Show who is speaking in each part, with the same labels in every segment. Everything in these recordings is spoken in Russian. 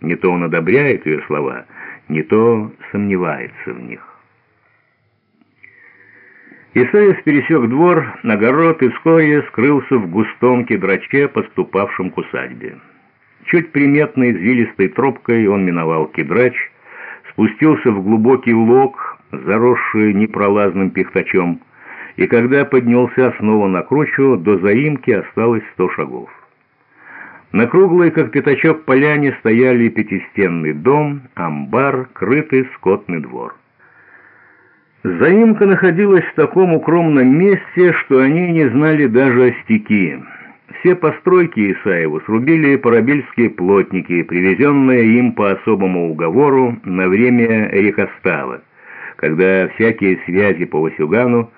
Speaker 1: Не то он одобряет ее слова, не то сомневается в них. Исаев пересек двор, огород и вскоре скрылся в густом кедрачке, поступавшем к усадьбе. Чуть приметной извилистой тропкой он миновал кедрач, спустился в глубокий лог, заросший непролазным пихтачом, и когда поднялся снова на кручу, до заимки осталось сто шагов. На круглой, как пятачок, поляне стояли пятистенный дом, амбар, крытый скотный двор. Заимка находилась в таком укромном месте, что они не знали даже остяки. Все постройки Исаеву срубили парабельские плотники, привезенные им по особому уговору на время рекостава, когда всякие связи по Васюгану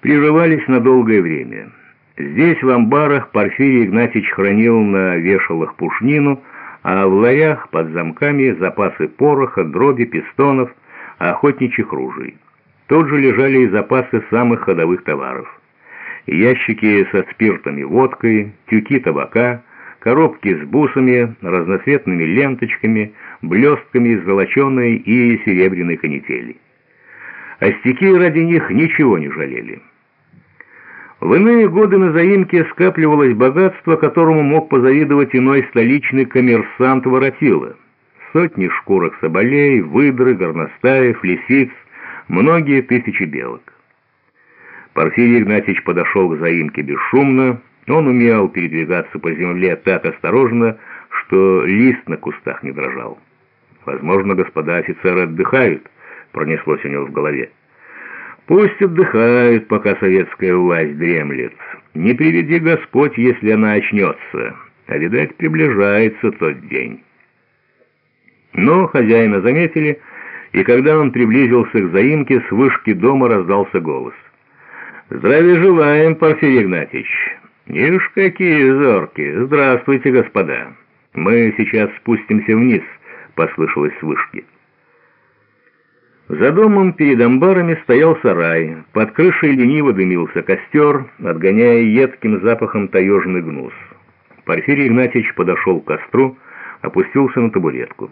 Speaker 1: прерывались на долгое время. Здесь, в амбарах, Порфирий Игнатьич хранил на вешалах пушнину, а в ларях под замками запасы пороха, дроби, пистонов, охотничьих ружей. Тут же лежали и запасы самых ходовых товаров. Ящики со спиртом и водкой, тюки табака, коробки с бусами, разноцветными ленточками, блестками из золоченой и серебряной канители. Остяки ради них ничего не жалели. В иные годы на заимке скапливалось богатство, которому мог позавидовать иной столичный коммерсант Воротила. Сотни шкурок соболей, выдры, горностаев, лисиц, многие тысячи белок. Порфирий Игнатьевич подошел к заимке бесшумно, он умел передвигаться по земле так осторожно, что лист на кустах не дрожал. «Возможно, господа офицеры отдыхают», — пронеслось у него в голове. «Пусть отдыхают, пока советская власть дремлет. Не приведи Господь, если она очнется, а, видать, приближается тот день». Но хозяина заметили, — и когда он приблизился к заимке, с вышки дома раздался голос. «Здравия желаем, Порфирий Игнатьевич!» «Ишь, какие зорки! Здравствуйте, господа! Мы сейчас спустимся вниз», — послышалось с вышки. За домом перед амбарами стоял сарай, под крышей лениво дымился костер, отгоняя едким запахом таежный гнус. Порфирий Игнатьевич подошел к костру, опустился на табуретку.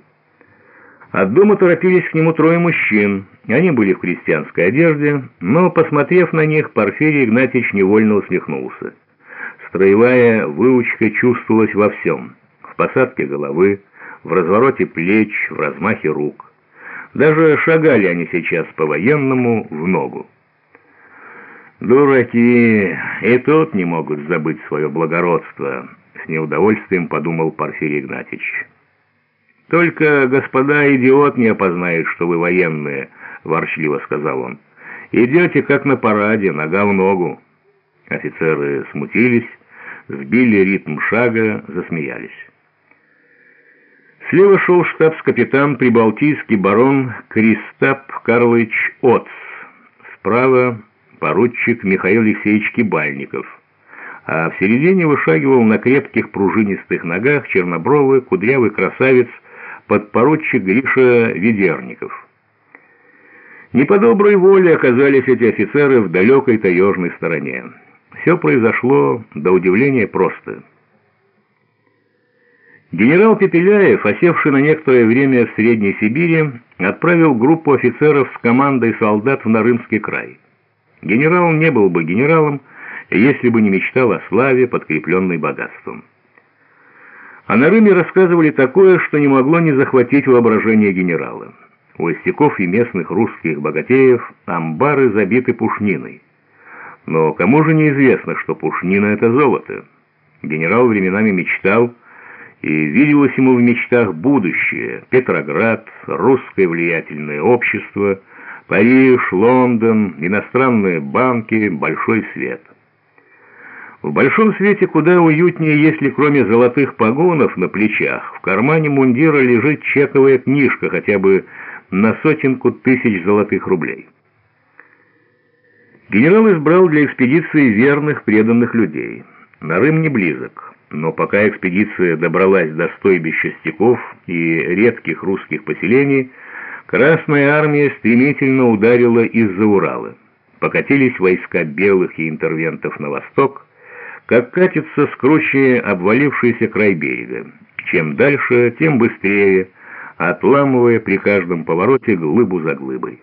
Speaker 1: От дома торопились к нему трое мужчин. Они были в крестьянской одежде, но, посмотрев на них, Порфирий Игнатьевич невольно усмехнулся. Строевая выучка чувствовалась во всем. В посадке головы, в развороте плеч, в размахе рук. Даже шагали они сейчас по-военному в ногу. «Дураки! И тут не могут забыть свое благородство!» — с неудовольствием подумал Порфирий Игнатьевич. «Только господа идиот не опознает, что вы военные», — ворчливо сказал он. «Идете, как на параде, нога в ногу». Офицеры смутились, сбили ритм шага, засмеялись. Слева шел штабс-капитан прибалтийский барон Кристап Карлович Оц. Справа поручик Михаил Алексеевич Кибальников. А в середине вышагивал на крепких пружинистых ногах чернобровый кудрявый красавец подпоручик Гриша Ведерников. Не по доброй воле оказались эти офицеры в далекой таежной стороне. Все произошло до удивления просто. Генерал Пепеляев, осевший на некоторое время в Средней Сибири, отправил группу офицеров с командой солдат в Нарымский край. Генерал не был бы генералом, если бы не мечтал о славе, подкрепленной богатством. А на Рыме рассказывали такое, что не могло не захватить воображение генерала. У остяков и местных русских богатеев амбары забиты пушниной. Но кому же неизвестно, что пушнина — это золото? Генерал временами мечтал, и виделось ему в мечтах будущее. Петроград, русское влиятельное общество, Париж, Лондон, иностранные банки, большой свет — в большом свете куда уютнее, если кроме золотых погонов на плечах, в кармане мундира лежит чековая книжка хотя бы на сотенку тысяч золотых рублей. Генерал избрал для экспедиции верных, преданных людей. Нарым не близок, но пока экспедиция добралась до стойбища стеков и редких русских поселений, Красная армия стремительно ударила из-за Урала. Покатились войска белых и интервентов на восток, как катится с круче обвалившийся край берега. Чем дальше, тем быстрее, отламывая при каждом повороте глыбу за глыбой.